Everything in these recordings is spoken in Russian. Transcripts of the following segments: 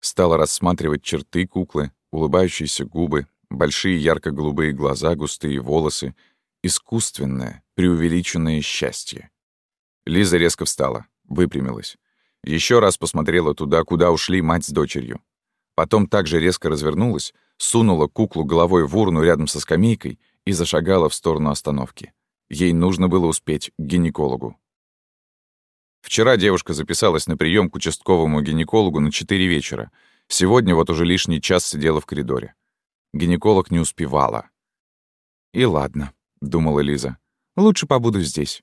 Стала рассматривать черты куклы, улыбающиеся губы, большие ярко-голубые глаза, густые волосы, искусственное, преувеличенное счастье. Лиза резко встала, выпрямилась. Еще раз посмотрела туда, куда ушли мать с дочерью. Потом также резко развернулась, сунула куклу головой в урну рядом со скамейкой и зашагала в сторону остановки. Ей нужно было успеть к гинекологу. Вчера девушка записалась на прием к участковому гинекологу на 4 вечера. Сегодня вот уже лишний час сидела в коридоре. Гинеколог не успевала. «И ладно», — думала Лиза. «Лучше побуду здесь».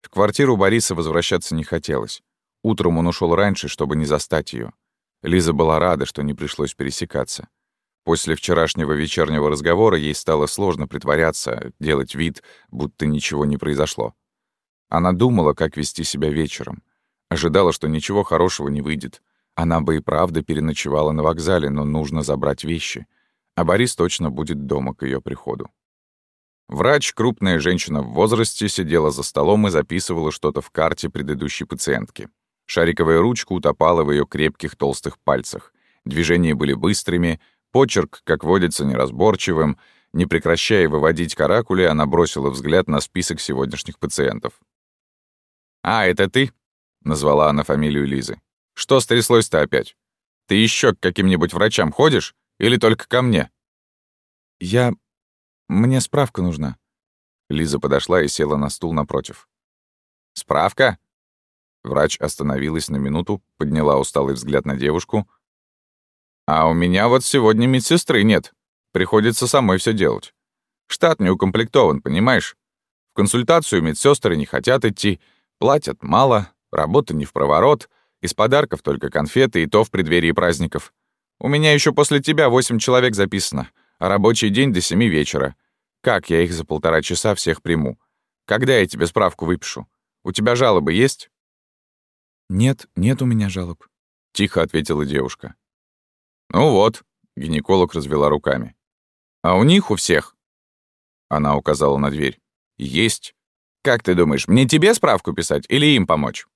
В квартиру Бориса возвращаться не хотелось. Утром он ушел раньше, чтобы не застать ее. Лиза была рада, что не пришлось пересекаться. После вчерашнего вечернего разговора ей стало сложно притворяться, делать вид, будто ничего не произошло. Она думала, как вести себя вечером. Ожидала, что ничего хорошего не выйдет. Она бы и правда переночевала на вокзале, но нужно забрать вещи. А Борис точно будет дома к ее приходу. Врач, крупная женщина в возрасте, сидела за столом и записывала что-то в карте предыдущей пациентки. Шариковая ручка утопала в ее крепких толстых пальцах. Движения были быстрыми, почерк, как водится, неразборчивым. Не прекращая выводить каракули, она бросила взгляд на список сегодняшних пациентов. «А, это ты?» — назвала она фамилию Лизы. «Что стряслось-то опять? Ты еще к каким-нибудь врачам ходишь или только ко мне?» «Я... Мне справка нужна». Лиза подошла и села на стул напротив. «Справка?» Врач остановилась на минуту, подняла усталый взгляд на девушку. «А у меня вот сегодня медсестры нет. Приходится самой все делать. Штат не укомплектован, понимаешь? В консультацию медсестры не хотят идти, Платят мало, работа не в проворот, из подарков только конфеты, и то в преддверии праздников. У меня еще после тебя восемь человек записано, а рабочий день до семи вечера. Как я их за полтора часа всех приму? Когда я тебе справку выпишу? У тебя жалобы есть?» «Нет, нет у меня жалоб», — тихо ответила девушка. «Ну вот», — гинеколог развела руками. «А у них, у всех?» Она указала на дверь. «Есть. «Как ты думаешь, мне тебе справку писать или им помочь?»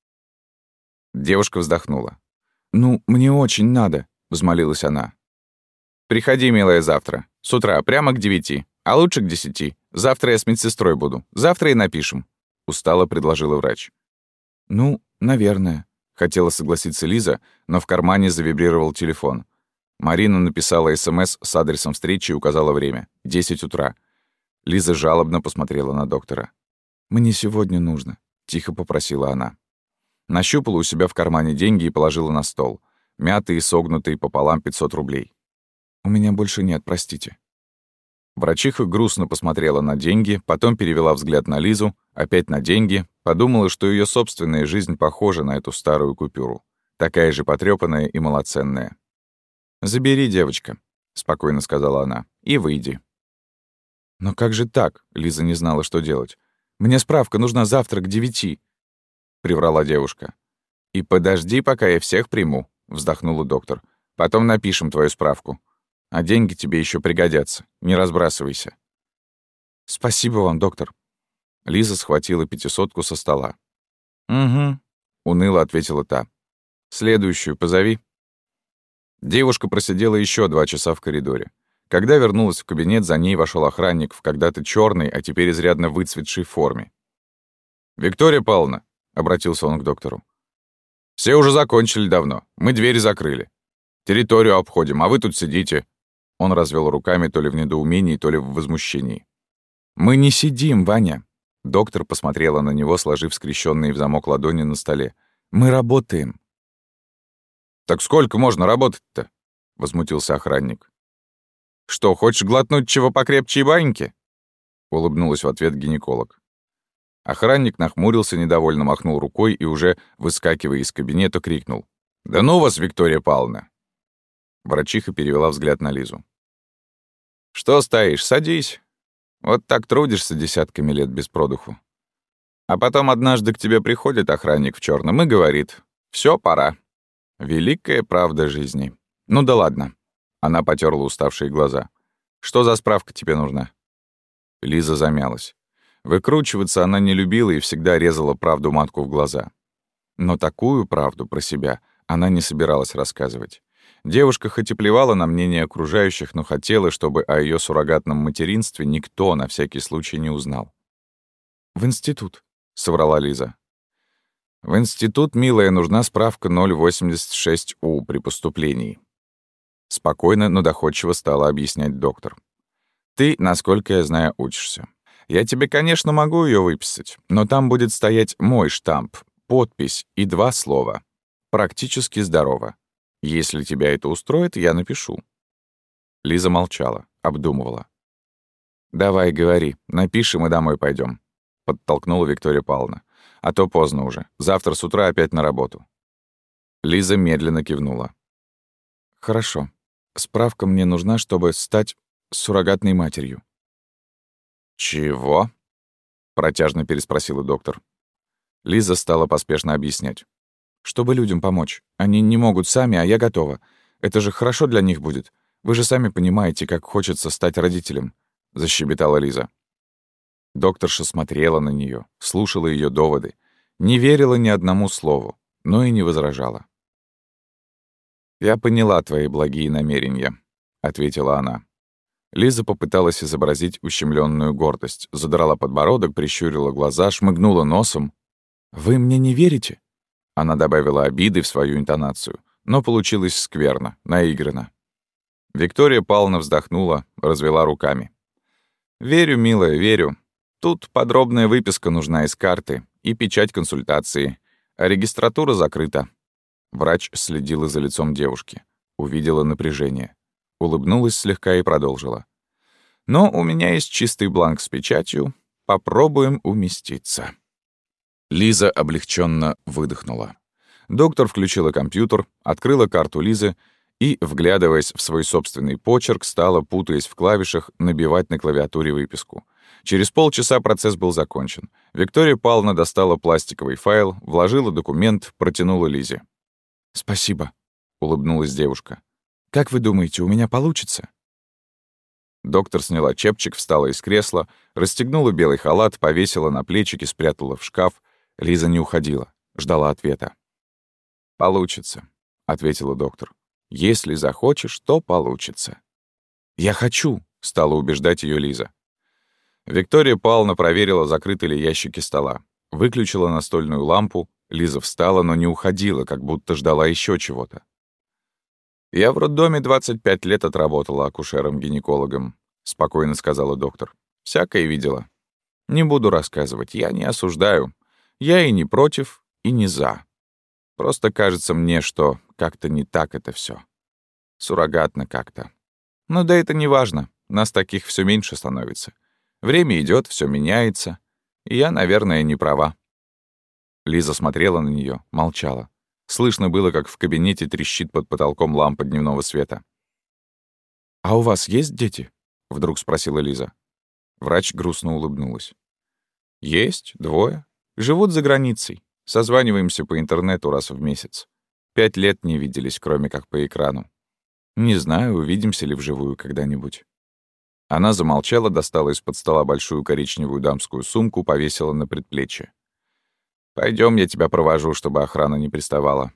Девушка вздохнула. «Ну, мне очень надо», — взмолилась она. «Приходи, милая, завтра. С утра, прямо к девяти. А лучше к десяти. Завтра я с медсестрой буду. Завтра и напишем», — устало предложила врач. «Ну, наверное», — хотела согласиться Лиза, но в кармане завибрировал телефон. Марина написала СМС с адресом встречи и указала время — 10 утра. Лиза жалобно посмотрела на доктора. «Мне сегодня нужно», — тихо попросила она. Нащупала у себя в кармане деньги и положила на стол. Мятые, согнутые пополам 500 рублей. «У меня больше нет, простите». Врачиха грустно посмотрела на деньги, потом перевела взгляд на Лизу, опять на деньги, подумала, что ее собственная жизнь похожа на эту старую купюру. Такая же потрёпанная и малоценная. «Забери, девочка», — спокойно сказала она, — «и выйди». «Но как же так?» — Лиза не знала, что делать. Мне справка нужна завтра к девяти», — приврала девушка. «И подожди, пока я всех приму», — вздохнула доктор. «Потом напишем твою справку. А деньги тебе еще пригодятся. Не разбрасывайся». «Спасибо вам, доктор». Лиза схватила пятисотку со стола. «Угу», — уныло ответила та. «Следующую позови». Девушка просидела еще два часа в коридоре. Когда вернулась в кабинет, за ней вошел охранник в когда-то черной, а теперь изрядно выцветшей форме. «Виктория Павловна», — обратился он к доктору, — «все уже закончили давно. Мы двери закрыли. Территорию обходим, а вы тут сидите». Он развел руками то ли в недоумении, то ли в возмущении. «Мы не сидим, Ваня». Доктор посмотрела на него, сложив скрещенные в замок ладони на столе. «Мы работаем». «Так сколько можно работать-то?» — возмутился охранник. «Что, хочешь глотнуть чего покрепче и баньки?» — улыбнулась в ответ гинеколог. Охранник нахмурился, недовольно махнул рукой и уже, выскакивая из кабинета, крикнул. «Да ну вас, Виктория Павловна!» Врачиха перевела взгляд на Лизу. «Что стоишь? Садись. Вот так трудишься десятками лет без продуху. А потом однажды к тебе приходит охранник в черном и говорит, все, пора. Великая правда жизни. Ну да ладно. Она потерла уставшие глаза. «Что за справка тебе нужна?» Лиза замялась. Выкручиваться она не любила и всегда резала правду матку в глаза. Но такую правду про себя она не собиралась рассказывать. Девушка хоть и плевала на мнение окружающих, но хотела, чтобы о ее суррогатном материнстве никто на всякий случай не узнал. «В институт», — соврала Лиза. «В институт, милая, нужна справка 086У при поступлении». Спокойно, но доходчиво стала объяснять доктор. «Ты, насколько я знаю, учишься. Я тебе, конечно, могу ее выписать, но там будет стоять мой штамп, подпись и два слова. Практически здорово. Если тебя это устроит, я напишу». Лиза молчала, обдумывала. «Давай, говори, напишем и домой пойдем, подтолкнула Виктория Павловна. «А то поздно уже. Завтра с утра опять на работу». Лиза медленно кивнула. «Хорошо. Справка мне нужна, чтобы стать суррогатной матерью». «Чего?» — протяжно переспросила доктор. Лиза стала поспешно объяснять. Чтобы людям помочь. Они не могут сами, а я готова. Это же хорошо для них будет. Вы же сами понимаете, как хочется стать родителем», — защебетала Лиза. Докторша смотрела на нее, слушала ее доводы, не верила ни одному слову, но и не возражала. «Я поняла твои благие намерения», — ответила она. Лиза попыталась изобразить ущемленную гордость, задрала подбородок, прищурила глаза, шмыгнула носом. «Вы мне не верите?» Она добавила обиды в свою интонацию, но получилось скверно, наигранно. Виктория Павловна вздохнула, развела руками. «Верю, милая, верю. Тут подробная выписка нужна из карты и печать консультации, а регистратура закрыта». Врач следила за лицом девушки, увидела напряжение, улыбнулась слегка и продолжила. «Но у меня есть чистый бланк с печатью. Попробуем уместиться». Лиза облегченно выдохнула. Доктор включила компьютер, открыла карту Лизы и, вглядываясь в свой собственный почерк, стала, путаясь в клавишах, набивать на клавиатуре выписку. Через полчаса процесс был закончен. Виктория Павловна достала пластиковый файл, вложила документ, протянула Лизе. «Спасибо», — улыбнулась девушка. «Как вы думаете, у меня получится?» Доктор сняла чепчик, встала из кресла, расстегнула белый халат, повесила на плечики, спрятала в шкаф, Лиза не уходила, ждала ответа. «Получится», — ответила доктор. «Если захочешь, то получится». «Я хочу», — стала убеждать ее Лиза. Виктория Павловна проверила, закрыты ли ящики стола. Выключила настольную лампу. Лиза встала, но не уходила, как будто ждала еще чего-то. «Я в роддоме 25 лет отработала акушером-гинекологом», — спокойно сказала доктор. «Всякое видела. Не буду рассказывать, я не осуждаю. Я и не против, и не за. Просто кажется мне, что как-то не так это все. Суррогатно как-то. Но да это не важно, нас таких все меньше становится. Время идет, все меняется. И я, наверное, не права. Лиза смотрела на нее, молчала. Слышно было, как в кабинете трещит под потолком лампа дневного света. «А у вас есть дети?» — вдруг спросила Лиза. Врач грустно улыбнулась. «Есть, двое. Живут за границей. Созваниваемся по интернету раз в месяц. Пять лет не виделись, кроме как по экрану. Не знаю, увидимся ли вживую когда-нибудь. Она замолчала, достала из-под стола большую коричневую дамскую сумку, повесила на предплечье. Пойдем, я тебя провожу, чтобы охрана не приставала.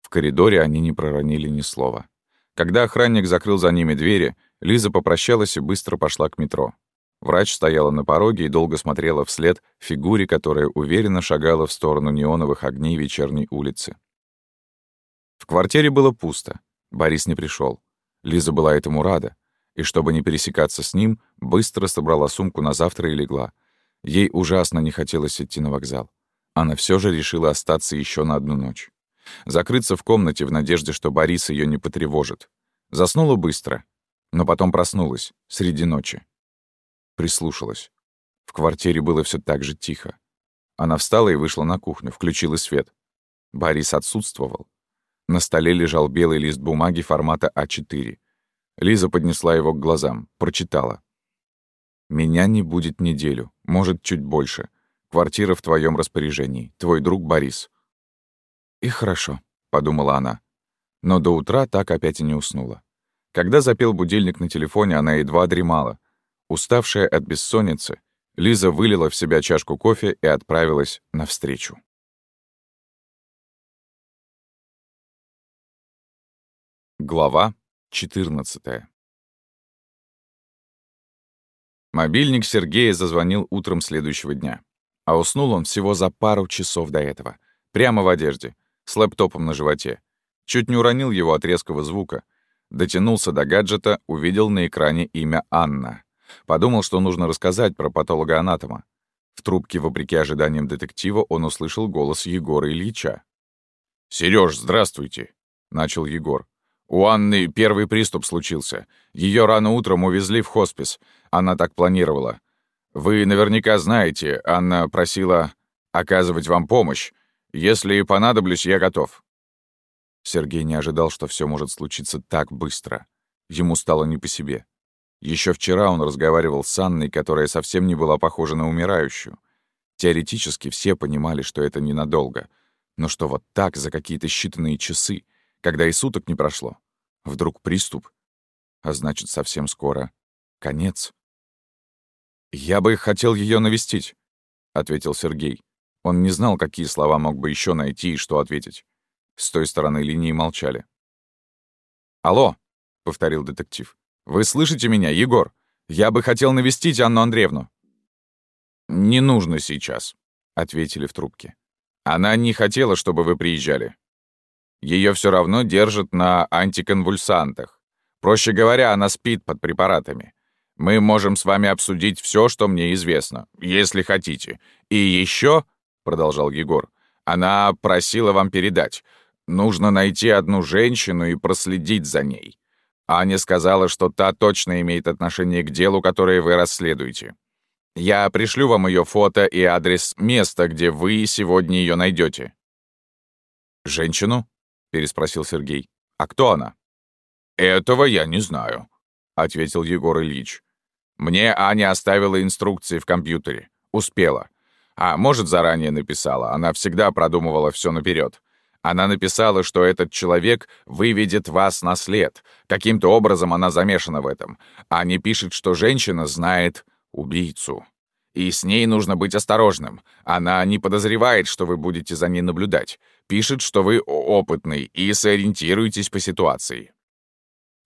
В коридоре они не проронили ни слова. Когда охранник закрыл за ними двери, Лиза попрощалась и быстро пошла к метро. Врач стояла на пороге и долго смотрела вслед фигуре, которая уверенно шагала в сторону неоновых огней вечерней улицы. В квартире было пусто. Борис не пришел. Лиза была этому рада, и чтобы не пересекаться с ним, быстро собрала сумку на завтра и легла. Ей ужасно не хотелось идти на вокзал. Она все же решила остаться еще на одну ночь. Закрыться в комнате в надежде, что Борис ее не потревожит. Заснула быстро, но потом проснулась среди ночи. Прислушалась. В квартире было все так же тихо. Она встала и вышла на кухню, включила свет. Борис отсутствовал. На столе лежал белый лист бумаги формата А4. Лиза поднесла его к глазам, прочитала. «Меня не будет неделю, может, чуть больше. Квартира в твоем распоряжении. Твой друг Борис». «И хорошо», — подумала она. Но до утра так опять и не уснула. Когда запел будильник на телефоне, она едва дремала, Уставшая от бессонницы, Лиза вылила в себя чашку кофе и отправилась навстречу. Глава 14 Мобильник Сергея зазвонил утром следующего дня. А уснул он всего за пару часов до этого. Прямо в одежде, с лэптопом на животе. Чуть не уронил его от резкого звука. Дотянулся до гаджета, увидел на экране имя Анна. Подумал, что нужно рассказать про патологоанатома. В трубке, вопреки ожиданиям детектива, он услышал голос Егора Ильича. «Серёж, здравствуйте!» — начал Егор. У Анны первый приступ случился. Ее рано утром увезли в хоспис. Она так планировала. Вы наверняка знаете, Анна просила оказывать вам помощь. Если понадоблюсь, я готов». Сергей не ожидал, что все может случиться так быстро. Ему стало не по себе. Еще вчера он разговаривал с Анной, которая совсем не была похожа на умирающую. Теоретически все понимали, что это ненадолго. Но что вот так, за какие-то считанные часы — когда и суток не прошло. Вдруг приступ, а значит, совсем скоро конец. «Я бы хотел ее навестить», — ответил Сергей. Он не знал, какие слова мог бы еще найти и что ответить. С той стороны линии молчали. «Алло», — повторил детектив. «Вы слышите меня, Егор? Я бы хотел навестить Анну Андреевну». «Не нужно сейчас», — ответили в трубке. «Она не хотела, чтобы вы приезжали. Ее все равно держат на антиконвульсантах. Проще говоря, она спит под препаратами. Мы можем с вами обсудить все, что мне известно, если хотите. И еще, продолжал Егор, она просила вам передать. Нужно найти одну женщину и проследить за ней. Аня сказала, что та точно имеет отношение к делу, которое вы расследуете. Я пришлю вам ее фото и адрес места, где вы сегодня ее найдете. Женщину? переспросил Сергей. «А кто она?» «Этого я не знаю», — ответил Егор Ильич. «Мне Аня оставила инструкции в компьютере. Успела. А может, заранее написала. Она всегда продумывала все наперед. Она написала, что этот человек выведет вас на след. Каким-то образом она замешана в этом. Аня пишет, что женщина знает убийцу. И с ней нужно быть осторожным. Она не подозревает, что вы будете за ней наблюдать. Пишет, что вы опытный и сориентируетесь по ситуации».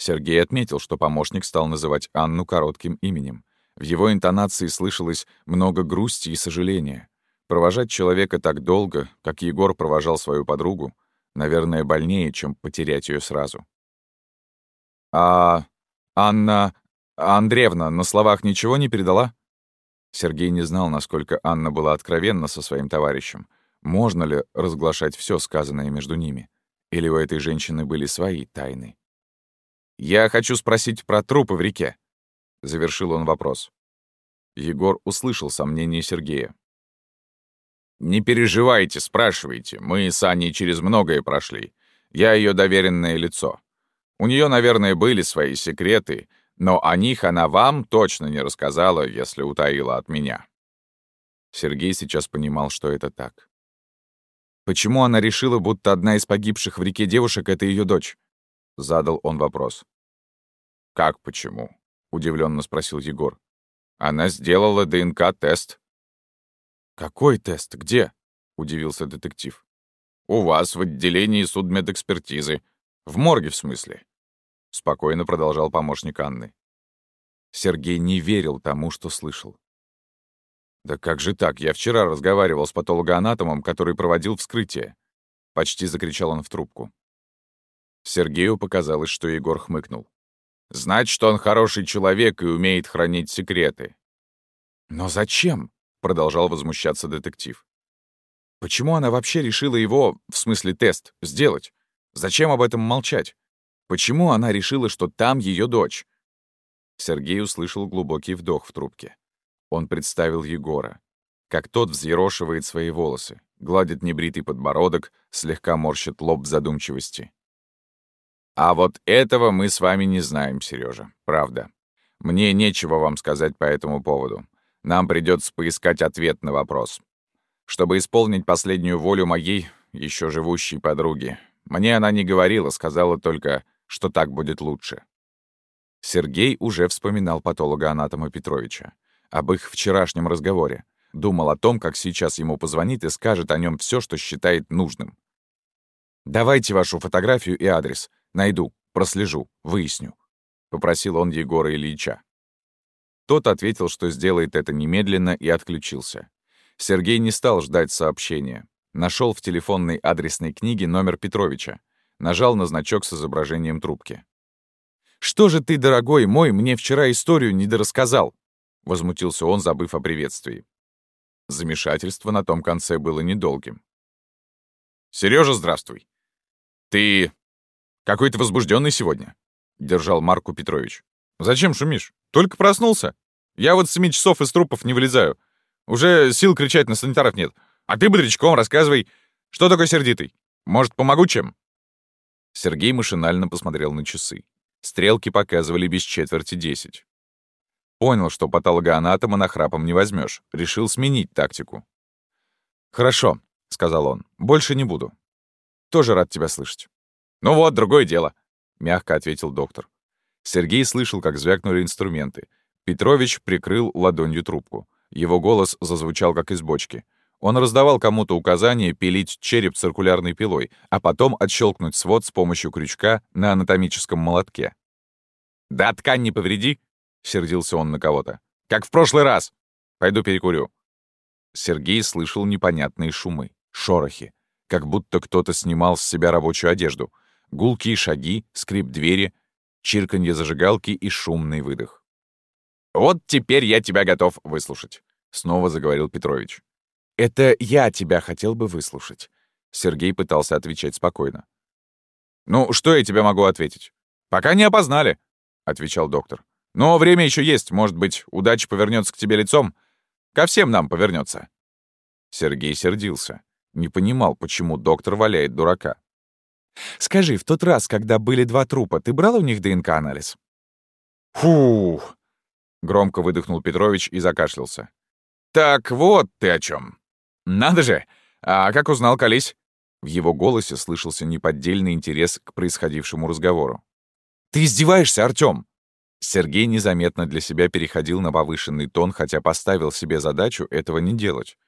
Сергей отметил, что помощник стал называть Анну коротким именем. В его интонации слышалось много грусти и сожаления. Провожать человека так долго, как Егор провожал свою подругу, наверное, больнее, чем потерять ее сразу. «А Анна Андреевна на словах ничего не передала?» Сергей не знал, насколько Анна была откровенна со своим товарищем. Можно ли разглашать все сказанное между ними? Или у этой женщины были свои тайны? «Я хочу спросить про трупы в реке», — завершил он вопрос. Егор услышал сомнение Сергея. «Не переживайте, спрашивайте. Мы с Аней через многое прошли. Я ее доверенное лицо. У нее, наверное, были свои секреты, но о них она вам точно не рассказала, если утаила от меня». Сергей сейчас понимал, что это так. Почему она решила, будто одна из погибших в реке девушек — это ее дочь? Задал он вопрос. «Как почему?» — удивленно спросил Егор. «Она сделала ДНК-тест». «Какой тест? Где?» — удивился детектив. «У вас в отделении судмедэкспертизы. В морге, в смысле. — спокойно продолжал помощник Анны. Сергей не верил тому, что слышал. «Да как же так? Я вчера разговаривал с патологоанатомом, который проводил вскрытие». Почти закричал он в трубку. Сергею показалось, что Егор хмыкнул. «Значит, он хороший человек и умеет хранить секреты». «Но зачем?» — продолжал возмущаться детектив. «Почему она вообще решила его, в смысле тест, сделать? Зачем об этом молчать? Почему она решила, что там ее дочь? Сергей услышал глубокий вдох в трубке. Он представил Егора. Как тот взъерошивает свои волосы, гладит небритый подбородок, слегка морщит лоб в задумчивости. «А вот этого мы с вами не знаем, Сережа, правда. Мне нечего вам сказать по этому поводу. Нам придется поискать ответ на вопрос. Чтобы исполнить последнюю волю моей еще живущей подруги. Мне она не говорила, сказала только что так будет лучше. Сергей уже вспоминал патолога-анатома Петровича. Об их вчерашнем разговоре. Думал о том, как сейчас ему позвонит и скажет о нем все, что считает нужным. «Давайте вашу фотографию и адрес. Найду. Прослежу, выясню», — попросил он Егора Ильича. Тот ответил, что сделает это немедленно, и отключился. Сергей не стал ждать сообщения. Нашел в телефонной адресной книге номер Петровича. Нажал на значок с изображением трубки. «Что же ты, дорогой мой, мне вчера историю не дорассказал?» — возмутился он, забыв о приветствии. Замешательство на том конце было недолгим. Сережа, здравствуй. Ты какой-то возбужденный сегодня?» — держал Марку Петрович. «Зачем шумишь? Только проснулся. Я вот с семи часов из трупов не вылезаю. Уже сил кричать на санитаров нет. А ты бодрячком рассказывай, что такое сердитый? Может, помогу чем?» Сергей машинально посмотрел на часы. Стрелки показывали без четверти десять. Понял, что патологоанатома нахрапом не возьмешь. Решил сменить тактику. «Хорошо», — сказал он, — «больше не буду. Тоже рад тебя слышать». «Ну вот, другое дело», — мягко ответил доктор. Сергей слышал, как звякнули инструменты. Петрович прикрыл ладонью трубку. Его голос зазвучал, как из бочки. Он раздавал кому-то указание пилить череп циркулярной пилой, а потом отщелкнуть свод с помощью крючка на анатомическом молотке. «Да ткань не повреди!» — сердился он на кого-то. «Как в прошлый раз! Пойду перекурю». Сергей слышал непонятные шумы, шорохи, как будто кто-то снимал с себя рабочую одежду, гулкие шаги, скрип двери, чирканье зажигалки и шумный выдох. «Вот теперь я тебя готов выслушать», — снова заговорил Петрович. «Это я тебя хотел бы выслушать». Сергей пытался отвечать спокойно. «Ну, что я тебе могу ответить?» «Пока не опознали», — отвечал доктор. «Но время еще есть. Может быть, удача повернется к тебе лицом. Ко всем нам повернется. Сергей сердился. Не понимал, почему доктор валяет дурака. «Скажи, в тот раз, когда были два трупа, ты брал у них ДНК-анализ?» «Фух!» — громко выдохнул Петрович и закашлялся. «Так вот ты о чем. «Надо же! А как узнал Колись?» В его голосе слышался неподдельный интерес к происходившему разговору. «Ты издеваешься, Артём!» Сергей незаметно для себя переходил на повышенный тон, хотя поставил себе задачу этого не делать.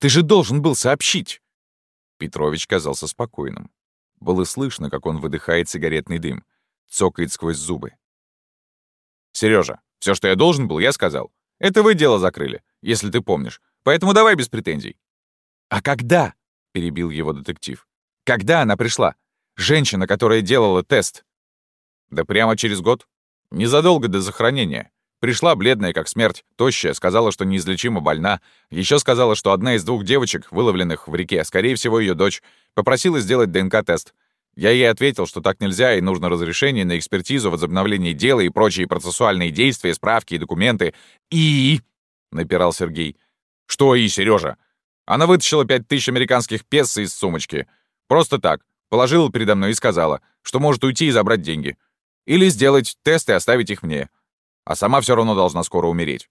«Ты же должен был сообщить!» Петрович казался спокойным. Было слышно, как он выдыхает сигаретный дым, цокает сквозь зубы. Сережа, все, что я должен был, я сказал. Это вы дело закрыли, если ты помнишь. Поэтому давай без претензий». «А когда?» — перебил его детектив. «Когда она пришла? Женщина, которая делала тест». «Да прямо через год. Незадолго до захоронения. Пришла бледная, как смерть, тощая, сказала, что неизлечимо больна. Еще сказала, что одна из двух девочек, выловленных в реке, скорее всего, ее дочь, попросила сделать ДНК-тест. Я ей ответил, что так нельзя, и нужно разрешение на экспертизу, возобновление дела и прочие процессуальные действия, справки и документы. «И...» — напирал Сергей. «Что «и», Сережа? Она вытащила пять тысяч американских песо из сумочки. Просто так. Положила передо мной и сказала, что может уйти и забрать деньги. Или сделать тест и оставить их мне. А сама все равно должна скоро умереть».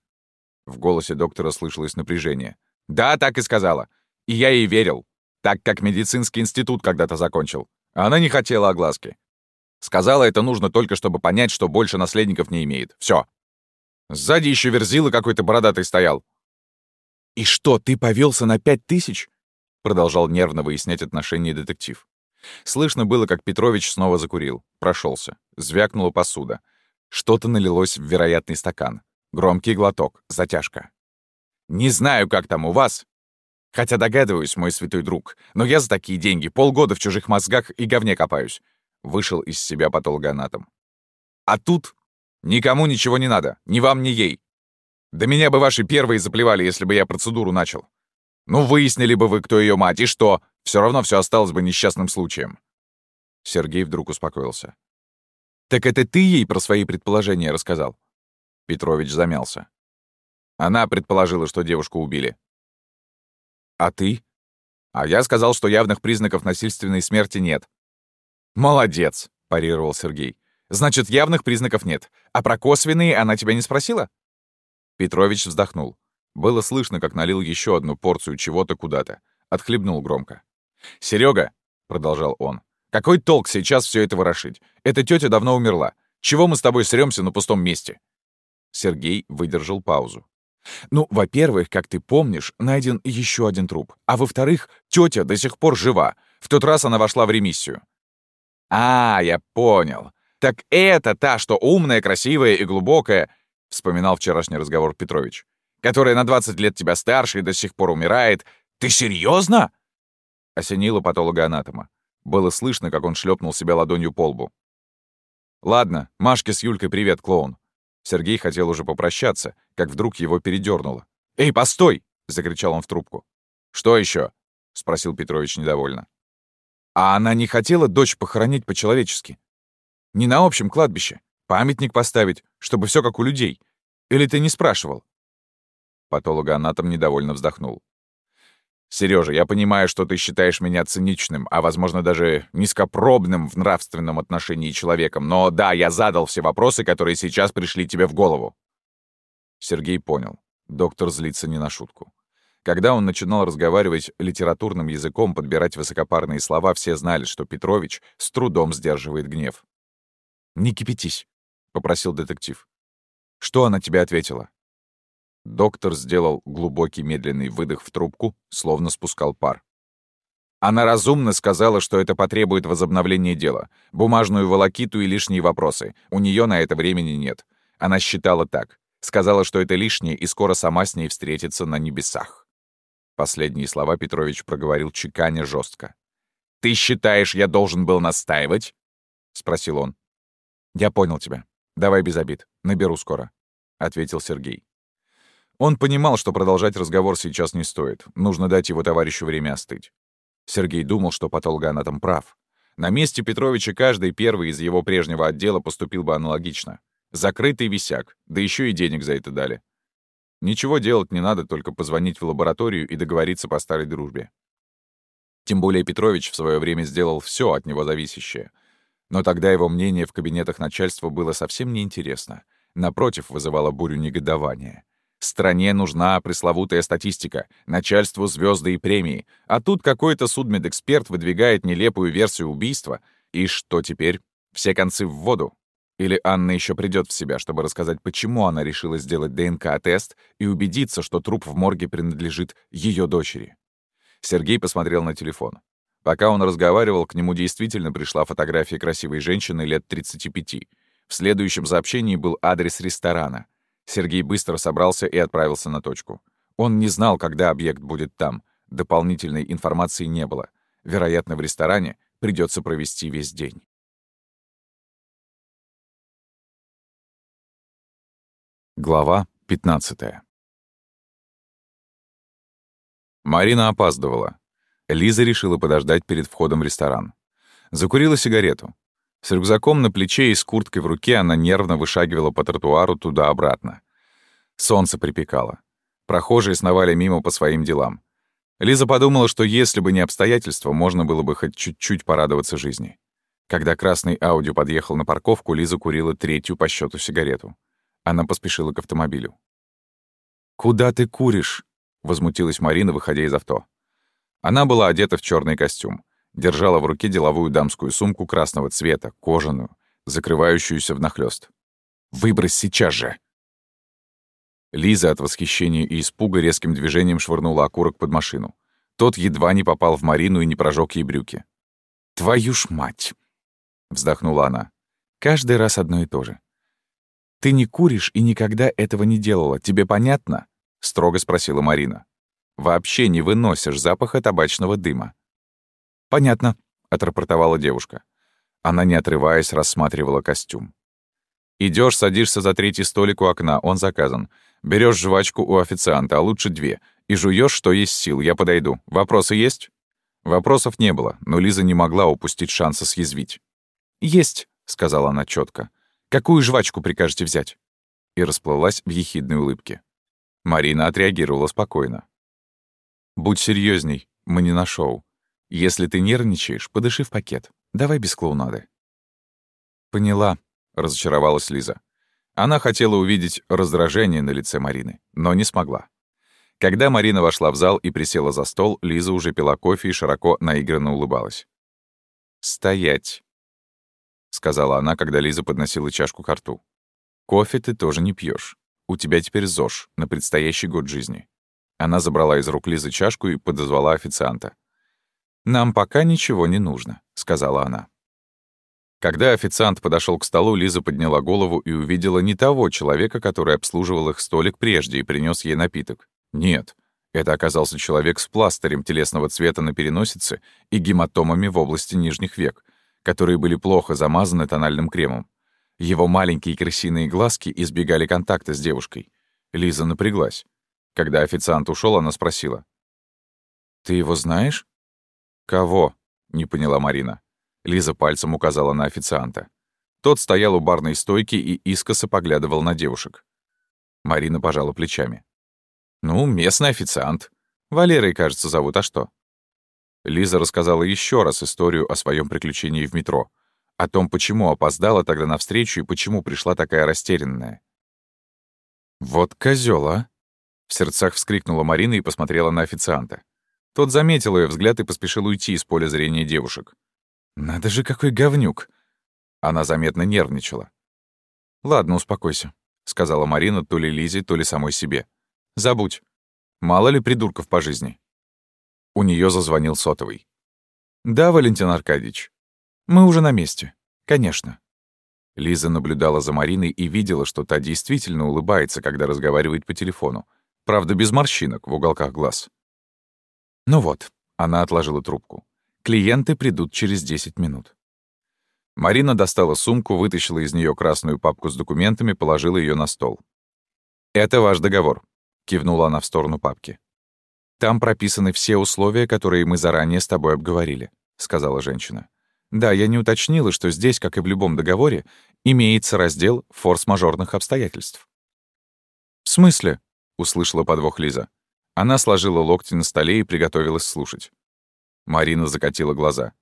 В голосе доктора слышалось напряжение. «Да, так и сказала. И я ей верил, так как медицинский институт когда-то закончил. Она не хотела огласки. Сказала, это нужно только, чтобы понять, что больше наследников не имеет. Все. Сзади еще верзила какой-то бородатый стоял. «И что, ты повелся на пять тысяч?» Продолжал нервно выяснять отношения детектив. Слышно было, как Петрович снова закурил, прошелся, звякнула посуда. Что-то налилось в вероятный стакан. Громкий глоток, затяжка. «Не знаю, как там у вас, хотя догадываюсь, мой святой друг, но я за такие деньги полгода в чужих мозгах и говне копаюсь», — вышел из себя патологоанатом. «А тут никому ничего не надо, ни вам, ни ей. Да меня бы ваши первые заплевали, если бы я процедуру начал. Ну, выяснили бы вы, кто ее мать, и что? Все равно все осталось бы несчастным случаем. Сергей вдруг успокоился. «Так это ты ей про свои предположения рассказал?» Петрович замялся. Она предположила, что девушку убили. «А ты?» «А я сказал, что явных признаков насильственной смерти нет». «Молодец», — парировал Сергей. «Значит, явных признаков нет. А про косвенные она тебя не спросила?» Петрович вздохнул. Было слышно, как налил еще одну порцию чего-то куда-то. Отхлебнул громко. Серега, продолжал он, — «какой толк сейчас все это ворошить? Эта тетя давно умерла. Чего мы с тобой срёмся на пустом месте?» Сергей выдержал паузу. «Ну, во-первых, как ты помнишь, найден еще один труп. А во-вторых, тетя до сих пор жива. В тот раз она вошла в ремиссию». «А, я понял. Так это та, что умная, красивая и глубокая», — вспоминал вчерашний разговор Петрович, «которая на 20 лет тебя старше и до сих пор умирает. Ты серьезно? Осенило патолога-анатома. Было слышно, как он шлепнул себя ладонью по лбу. «Ладно, Машке с Юлькой привет, клоун». Сергей хотел уже попрощаться, как вдруг его передернуло. «Эй, постой!» — закричал он в трубку. «Что еще? спросил Петрович недовольно. «А она не хотела дочь похоронить по-человечески? Не на общем кладбище, памятник поставить, чтобы все как у людей. Или ты не спрашивал?» Патологоанатом недовольно вздохнул. Сережа, я понимаю, что ты считаешь меня циничным, а, возможно, даже низкопробным в нравственном отношении человеком, но да, я задал все вопросы, которые сейчас пришли тебе в голову». Сергей понял. Доктор злится не на шутку. Когда он начинал разговаривать литературным языком, подбирать высокопарные слова, все знали, что Петрович с трудом сдерживает гнев. «Не кипятись», — попросил детектив. «Что она тебе ответила?» Доктор сделал глубокий медленный выдох в трубку, словно спускал пар. Она разумно сказала, что это потребует возобновления дела. Бумажную волокиту и лишние вопросы. У нее на это времени нет. Она считала так. Сказала, что это лишнее, и скоро сама с ней встретится на небесах. Последние слова Петрович проговорил чеканя жестко. «Ты считаешь, я должен был настаивать?» — спросил он. «Я понял тебя. Давай без обид. Наберу скоро», — ответил Сергей. Он понимал, что продолжать разговор сейчас не стоит. Нужно дать его товарищу время остыть. Сергей думал, что патологоанатом прав. На месте Петровича каждый первый из его прежнего отдела поступил бы аналогично. Закрытый висяк, да еще и денег за это дали. Ничего делать не надо, только позвонить в лабораторию и договориться по старой дружбе. Тем более Петрович в свое время сделал все от него зависящее. Но тогда его мнение в кабинетах начальства было совсем неинтересно. Напротив, вызывало бурю негодования. Стране нужна пресловутая статистика, начальству звезды и премии. А тут какой-то судмедэксперт выдвигает нелепую версию убийства. И что теперь? Все концы в воду. Или Анна еще придет в себя, чтобы рассказать, почему она решила сделать ДНК-тест и убедиться, что труп в морге принадлежит ее дочери. Сергей посмотрел на телефон. Пока он разговаривал, к нему действительно пришла фотография красивой женщины лет 35. В следующем сообщении был адрес ресторана — Сергей быстро собрался и отправился на точку. Он не знал, когда объект будет там. Дополнительной информации не было. Вероятно, в ресторане придется провести весь день. Глава 15 Марина опаздывала. Лиза решила подождать перед входом в ресторан. Закурила сигарету. С рюкзаком на плече и с курткой в руке она нервно вышагивала по тротуару туда-обратно. Солнце припекало. Прохожие сновали мимо по своим делам. Лиза подумала, что если бы не обстоятельства, можно было бы хоть чуть-чуть порадоваться жизни. Когда красный Ауди подъехал на парковку, Лиза курила третью по счету сигарету. Она поспешила к автомобилю. «Куда ты куришь?» — возмутилась Марина, выходя из авто. Она была одета в черный костюм держала в руке деловую дамскую сумку красного цвета, кожаную, закрывающуюся внахлёст. «Выбрось сейчас же!» Лиза от восхищения и испуга резким движением швырнула окурок под машину. Тот едва не попал в Марину и не прожег ей брюки. «Твою ж мать!» — вздохнула она. «Каждый раз одно и то же. Ты не куришь и никогда этого не делала, тебе понятно?» — строго спросила Марина. «Вообще не выносишь запаха табачного дыма. «Понятно», — отрапортовала девушка. Она, не отрываясь, рассматривала костюм. Идешь, садишься за третий столик у окна, он заказан. Берешь жвачку у официанта, а лучше две, и жуешь, что есть сил, я подойду. Вопросы есть?» Вопросов не было, но Лиза не могла упустить шанса съязвить. «Есть», — сказала она четко. «Какую жвачку прикажете взять?» И расплылась в ехидной улыбке. Марина отреагировала спокойно. «Будь серьезней, мы не на шоу. Если ты нервничаешь, подыши в пакет. Давай без клоунады». «Поняла», — разочаровалась Лиза. Она хотела увидеть раздражение на лице Марины, но не смогла. Когда Марина вошла в зал и присела за стол, Лиза уже пила кофе и широко наигранно улыбалась. «Стоять», — сказала она, когда Лиза подносила чашку к рту. «Кофе ты тоже не пьешь. У тебя теперь ЗОЖ на предстоящий год жизни». Она забрала из рук Лизы чашку и подозвала официанта. «Нам пока ничего не нужно», — сказала она. Когда официант подошел к столу, Лиза подняла голову и увидела не того человека, который обслуживал их столик прежде и принес ей напиток. Нет, это оказался человек с пластырем телесного цвета на переносице и гематомами в области нижних век, которые были плохо замазаны тональным кремом. Его маленькие крысиные глазки избегали контакта с девушкой. Лиза напряглась. Когда официант ушел, она спросила. «Ты его знаешь?» «Кого?» — не поняла Марина. Лиза пальцем указала на официанта. Тот стоял у барной стойки и искоса поглядывал на девушек. Марина пожала плечами. «Ну, местный официант. Валерой, кажется, зовут, а что?» Лиза рассказала еще раз историю о своем приключении в метро, о том, почему опоздала тогда на встречу и почему пришла такая растерянная. «Вот козёл, а!» В сердцах вскрикнула Марина и посмотрела на официанта. Тот заметил ее взгляд и поспешил уйти из поля зрения девушек. «Надо же, какой говнюк!» Она заметно нервничала. «Ладно, успокойся», — сказала Марина то ли Лизе, то ли самой себе. «Забудь. Мало ли придурков по жизни». У нее зазвонил сотовый. «Да, Валентин Аркадьевич. Мы уже на месте. Конечно». Лиза наблюдала за Мариной и видела, что та действительно улыбается, когда разговаривает по телефону. Правда, без морщинок в уголках глаз. «Ну вот», — она отложила трубку. Клиенты придут через 10 минут. Марина достала сумку, вытащила из нее красную папку с документами, положила ее на стол. «Это ваш договор», — кивнула она в сторону папки. «Там прописаны все условия, которые мы заранее с тобой обговорили», — сказала женщина. «Да, я не уточнила, что здесь, как и в любом договоре, имеется раздел форс-мажорных обстоятельств». «В смысле?» — услышала подвох Лиза. Она сложила локти на столе и приготовилась слушать. Марина закатила глаза.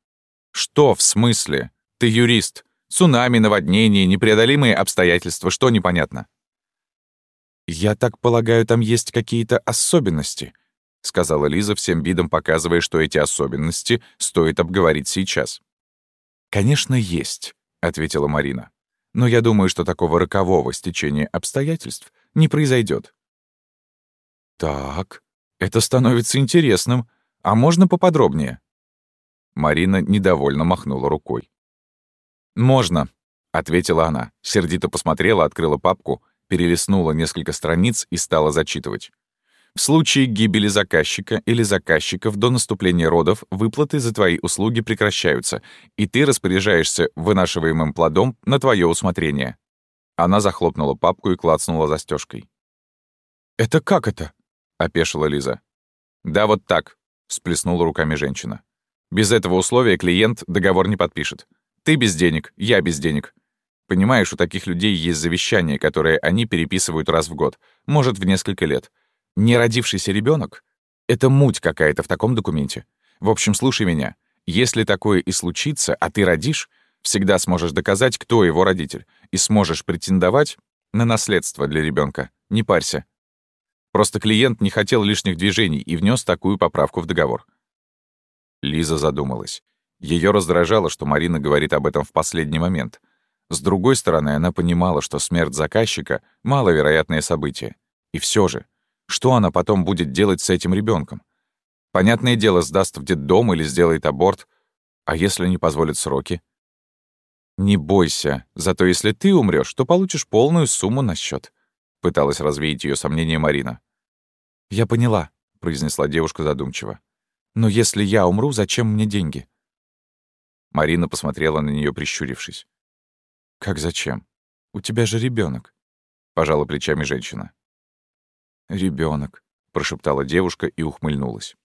«Что в смысле? Ты юрист. Цунами, наводнение, непреодолимые обстоятельства. Что непонятно?» «Я так полагаю, там есть какие-то особенности», — сказала Лиза, всем видом показывая, что эти особенности стоит обговорить сейчас. «Конечно, есть», — ответила Марина. «Но я думаю, что такого рокового стечения обстоятельств не произойдет. «Так, это становится интересным», а можно поподробнее?» Марина недовольно махнула рукой. «Можно», — ответила она, сердито посмотрела, открыла папку, перелистнула несколько страниц и стала зачитывать. В случае гибели заказчика или заказчиков до наступления родов выплаты за твои услуги прекращаются, и ты распоряжаешься вынашиваемым плодом на твое усмотрение. Она захлопнула папку и клацнула застежкой. «Это как это?» — опешила Лиза. «Да вот так. — сплеснула руками женщина. «Без этого условия клиент договор не подпишет. Ты без денег, я без денег. Понимаешь, у таких людей есть завещание, которое они переписывают раз в год, может, в несколько лет. Не родившийся ребенок — это муть какая-то в таком документе. В общем, слушай меня. Если такое и случится, а ты родишь, всегда сможешь доказать, кто его родитель, и сможешь претендовать на наследство для ребенка. Не парься. Просто клиент не хотел лишних движений и внес такую поправку в договор. Лиза задумалась. Ее раздражало, что Марина говорит об этом в последний момент. С другой стороны, она понимала, что смерть заказчика — маловероятное событие. И все же, что она потом будет делать с этим ребенком? Понятное дело, сдаст в детдом или сделает аборт. А если не позволят сроки? Не бойся, зато если ты умрешь, то получишь полную сумму на счет. Пыталась развеять ее сомнения Марина. «Я поняла», — произнесла девушка задумчиво. «Но если я умру, зачем мне деньги?» Марина посмотрела на нее, прищурившись. «Как зачем? У тебя же ребенок, пожала плечами женщина. Ребенок, прошептала девушка и ухмыльнулась.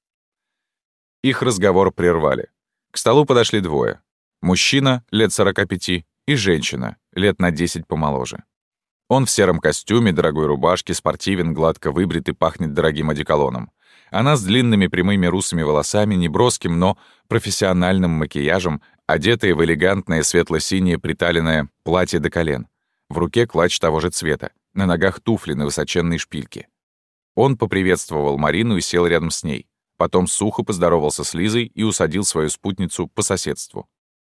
Их разговор прервали. К столу подошли двое. Мужчина, лет 45, и женщина, лет на 10 помоложе. Он в сером костюме, дорогой рубашке, спортивен, гладко выбрит и пахнет дорогим одеколоном. Она с длинными прямыми русыми волосами, неброским, но профессиональным макияжем, одетая в элегантное светло-синее приталенное платье до колен. В руке клатч того же цвета, на ногах туфли на высоченной шпильке. Он поприветствовал Марину и сел рядом с ней. Потом сухо поздоровался с Лизой и усадил свою спутницу по соседству.